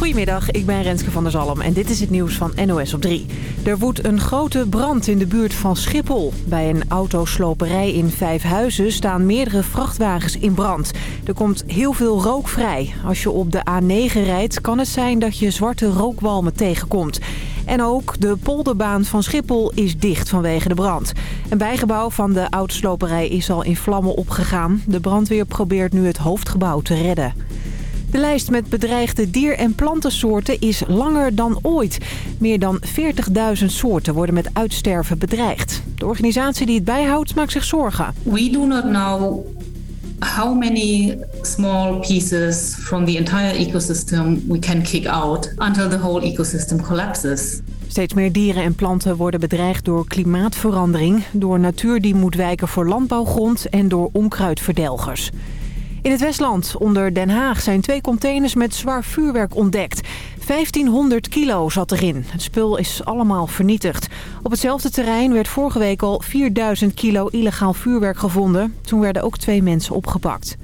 Goedemiddag, ik ben Renske van der Zalm en dit is het nieuws van NOS op 3. Er woedt een grote brand in de buurt van Schiphol. Bij een autosloperij in Vijfhuizen staan meerdere vrachtwagens in brand. Er komt heel veel rook vrij. Als je op de A9 rijdt, kan het zijn dat je zwarte rookwalmen tegenkomt. En ook de polderbaan van Schiphol is dicht vanwege de brand. Een bijgebouw van de autosloperij is al in vlammen opgegaan. De brandweer probeert nu het hoofdgebouw te redden. De lijst met bedreigde dier- en plantensoorten is langer dan ooit. Meer dan 40.000 soorten worden met uitsterven bedreigd. De organisatie die het bijhoudt maakt zich zorgen. We do not know how many small pieces from the entire ecosystem we can kick out until the whole ecosystem collapses. Steeds meer dieren en planten worden bedreigd door klimaatverandering... door natuur die moet wijken voor landbouwgrond en door onkruidverdelgers. In het Westland, onder Den Haag, zijn twee containers met zwaar vuurwerk ontdekt. 1500 kilo zat erin. Het spul is allemaal vernietigd. Op hetzelfde terrein werd vorige week al 4000 kilo illegaal vuurwerk gevonden. Toen werden ook twee mensen opgepakt.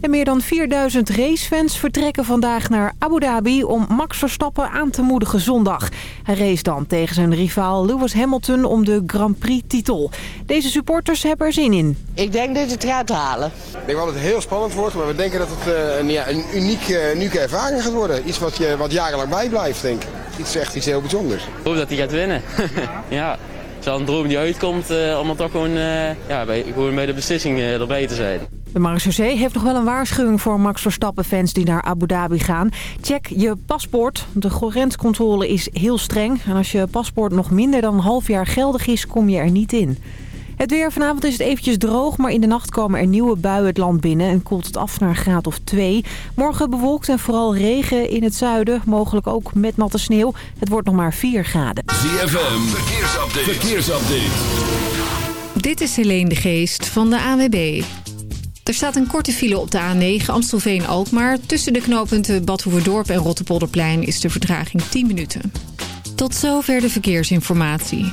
En meer dan 4000 racefans vertrekken vandaag naar Abu Dhabi om Max Verstappen aan te moedigen zondag. Hij race dan tegen zijn rivaal Lewis Hamilton om de Grand Prix-titel. Deze supporters hebben er zin in. Ik denk dat het gaat halen. Ik denk wel dat het heel spannend wordt, maar we denken dat het uh, een, ja, een uniek, uh, unieke ervaring gaat worden. Iets wat, je, wat jarenlang bijblijft, denk ik. Iets echt iets heel bijzonders. Ik hoop dat hij gaat winnen. ja. Een droom die uitkomt uh, om er toch gewoon, ja, bij, gewoon bij de beslissing erbij te zijn. De marechaussee heeft nog wel een waarschuwing voor Max Verstappen-fans die naar Abu Dhabi gaan. Check je paspoort. De grenscontrole is heel streng. En als je paspoort nog minder dan een half jaar geldig is, kom je er niet in. Het weer vanavond is het eventjes droog, maar in de nacht komen er nieuwe buien het land binnen en koelt het af naar een graad of 2. Morgen bewolkt en vooral regen in het zuiden, mogelijk ook met natte sneeuw. Het wordt nog maar 4 graden. ZFM, verkeersupdate. verkeersupdate. Dit is Helene de Geest van de AWB. Er staat een korte file op de A9 Amstelveen-Alkmaar. Tussen de knooppunten Badhoevedorp en Rottepolderplein is de vertraging 10 minuten. Tot zover de verkeersinformatie.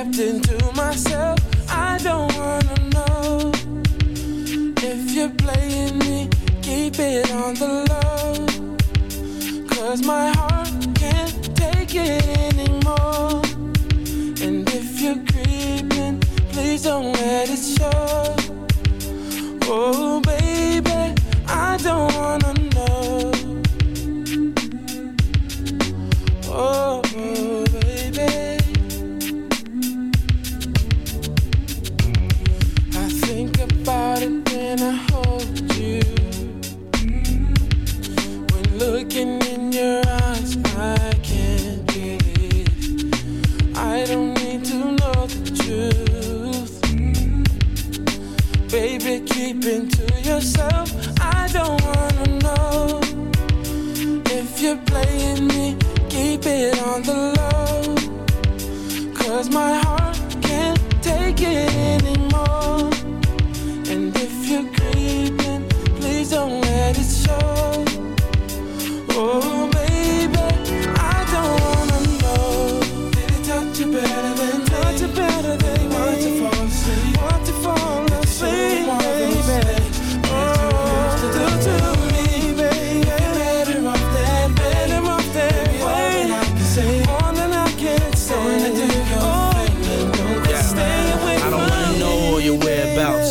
accepted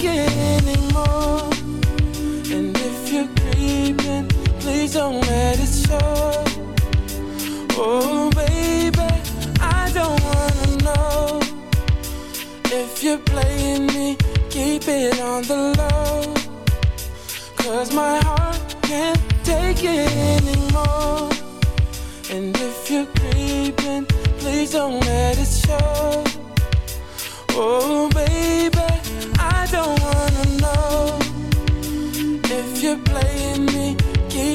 anymore. And if you're creeping, please don't let it show. Oh, baby, I don't wanna know. If you're playing me, keep it on the low. Cause my heart can't take it anymore. And if you're creeping, please don't let it show. Oh, baby,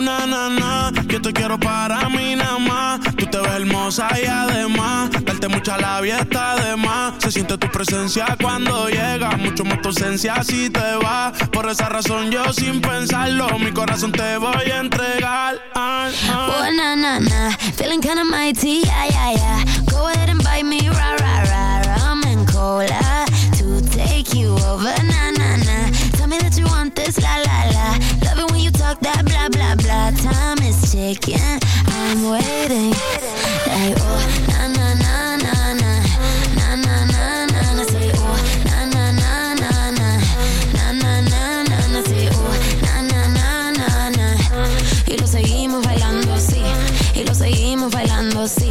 Oh, na, na, na, yo te quiero para mí nada más. Tú te ves hermosa y además, darte mucha labia está de. Se siente tu presencia cuando llega, mucho más tu ausencia si te vas. Por esa razón yo sin pensarlo, mi corazón te voy a entregar. Ah, ah. Oh, na, na. Feeling kinda mighty, yeah, yeah. Go ahead and bite me, rah, rah, rah. You talk that blah, blah. Time is ticking, I'm waiting. Like, oh, na, na, na, na, na. Na, na, na, na, na. Say, oh, na, na, na, na, na. Na, na, na, na, na. Say, oh, na, na, na, na, na. Y lo seguimos bailando así, y lo seguimos bailando así,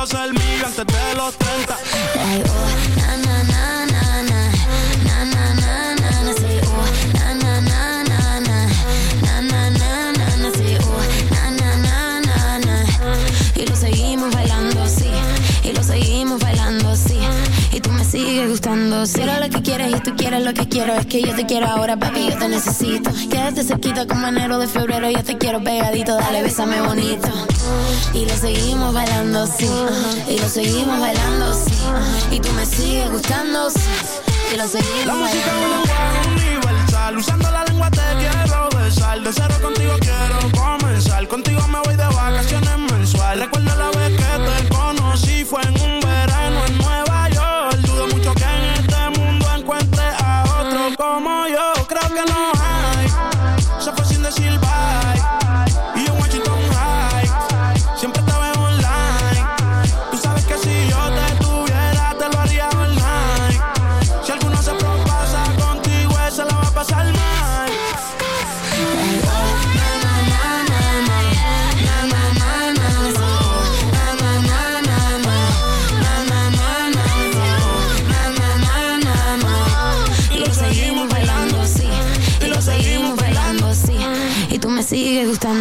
quiero ser antes de los 30. Sigues gustando. Quiero lo que quieres y tú quieres lo que quiero. Es que yo te quiero ahora, papi, yo te necesito. Quédate cerquita como enero de febrero, yo te quiero pegadito. Dale, bésame bonito. Y lo seguimos bailando así, y lo seguimos bailando así, y tú me sigues gustando sí, y lo seguimos La música bailando. universal. Usando la lengua te quiero besar. De cero contigo quiero comenzar. Contigo me voy de vacaciones mensual. Recuerdo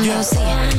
Yeah.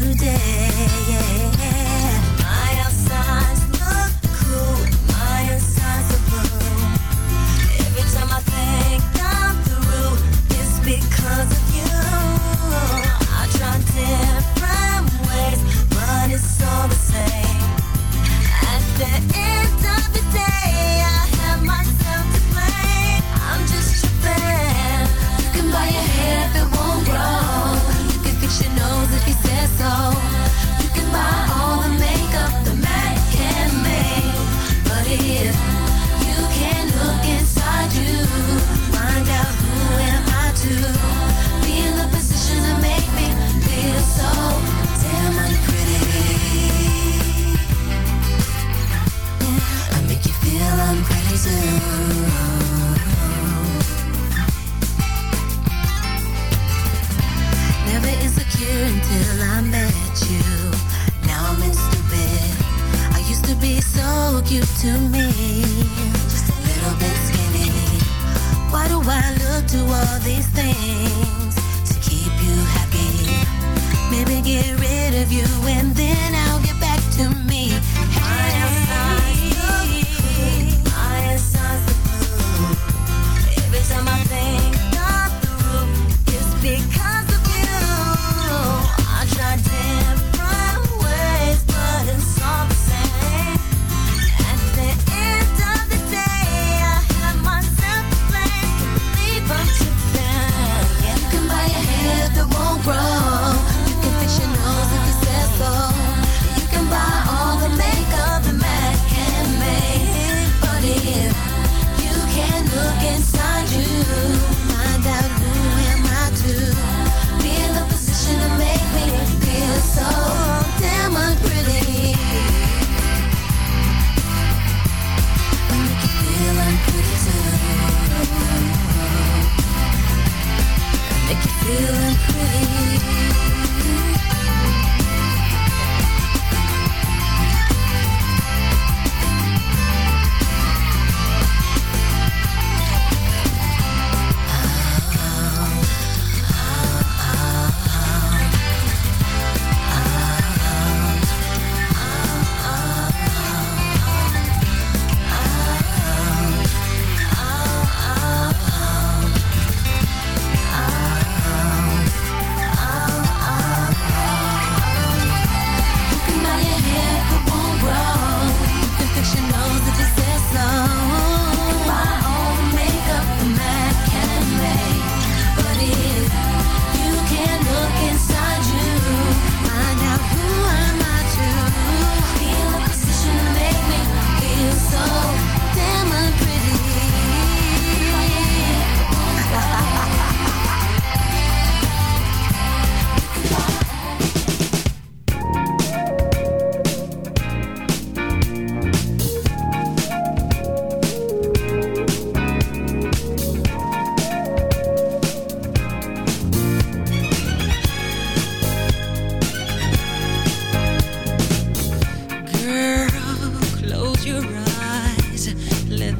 today.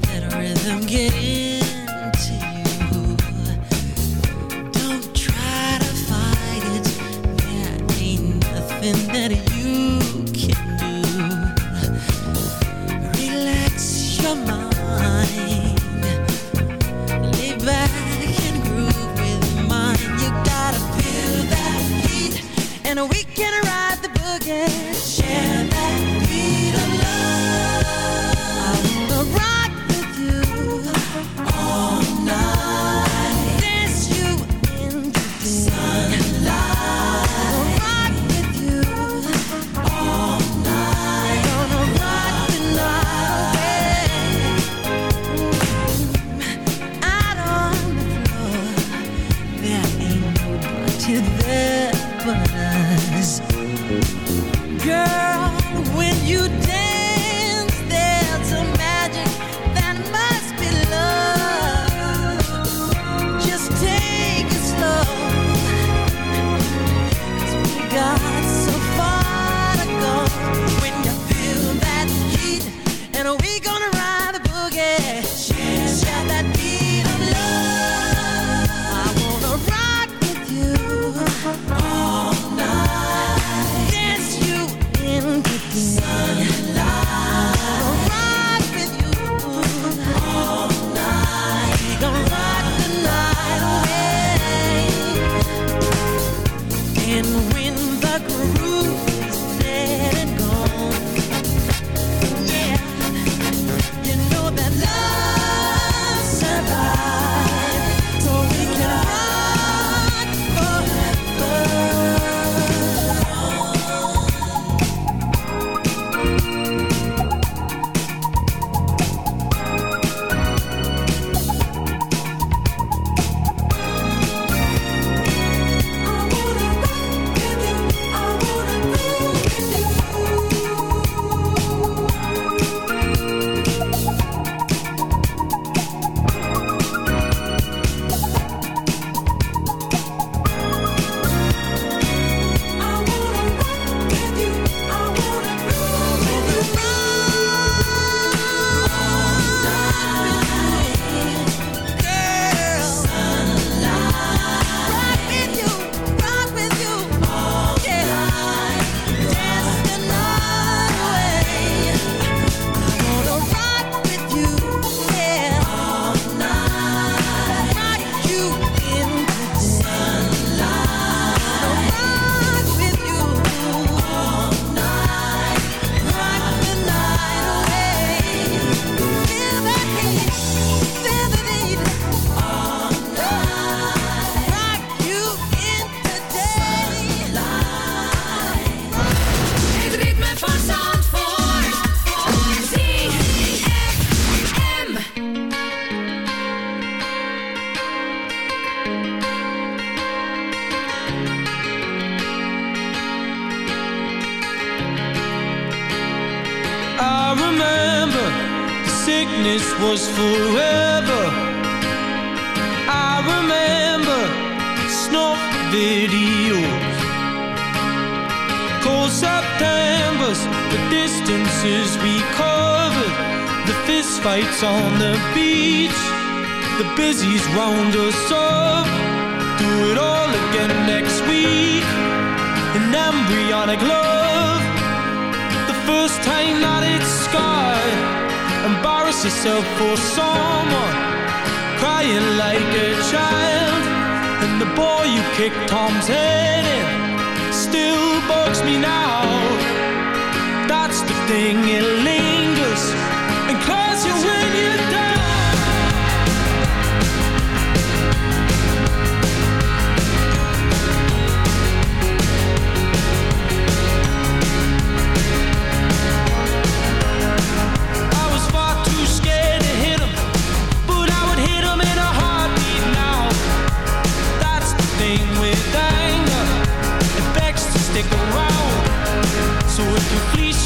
That rhythm get on the beach. The busies round us up. Do it all again next week. In embryonic love. The first time that it's scarred Embarrass yourself for someone. Crying like a child. And the boy you kicked Tom's head in Still bugs me now. That's the thing, it lingers.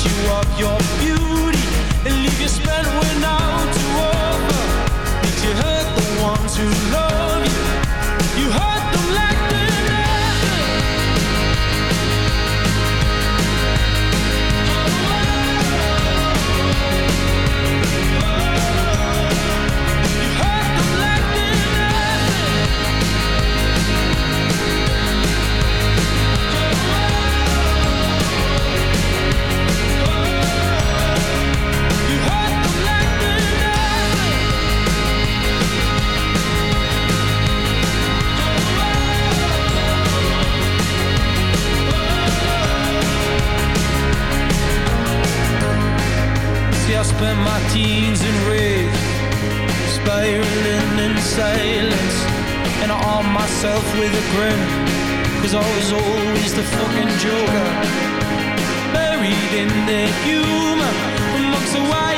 you of your spent my teens in rage, spiraling in silence. And I arm myself with a grin, cause I was always the fucking joker. Buried in the humor amongst the white.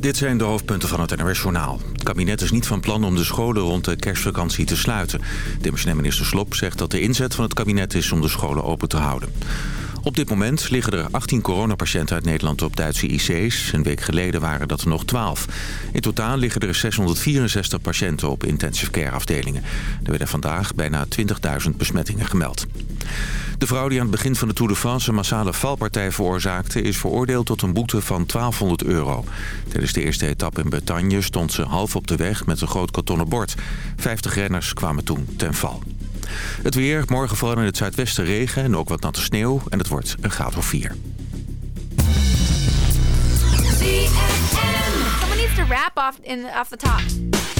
dit zijn de hoofdpunten van het NRS-journaal. Het kabinet is niet van plan om de scholen rond de kerstvakantie te sluiten. Demissionair minister Slop zegt dat de inzet van het kabinet is om de scholen open te houden. Op dit moment liggen er 18 coronapatiënten uit Nederland op Duitse IC's. Een week geleden waren dat er nog 12. In totaal liggen er 664 patiënten op intensive care afdelingen. Er werden vandaag bijna 20.000 besmettingen gemeld. De vrouw die aan het begin van de Tour de France een massale valpartij veroorzaakte... is veroordeeld tot een boete van 1200 euro. Tijdens de eerste etappe in Bretagne stond ze half op de weg met een groot kartonnen bord. 50 renners kwamen toen ten val. Het weer, morgen vooral in het zuidwesten regen en ook wat natte sneeuw. En het wordt een graad of 4. Someone needs to rap off in off the top.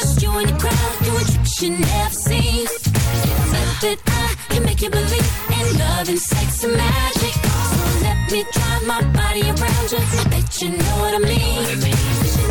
Just you and your crowd doing tricks you never seen. Think that I can make you believe in love and sex and magic. So let me drive my body around you. I bet you know what I mean.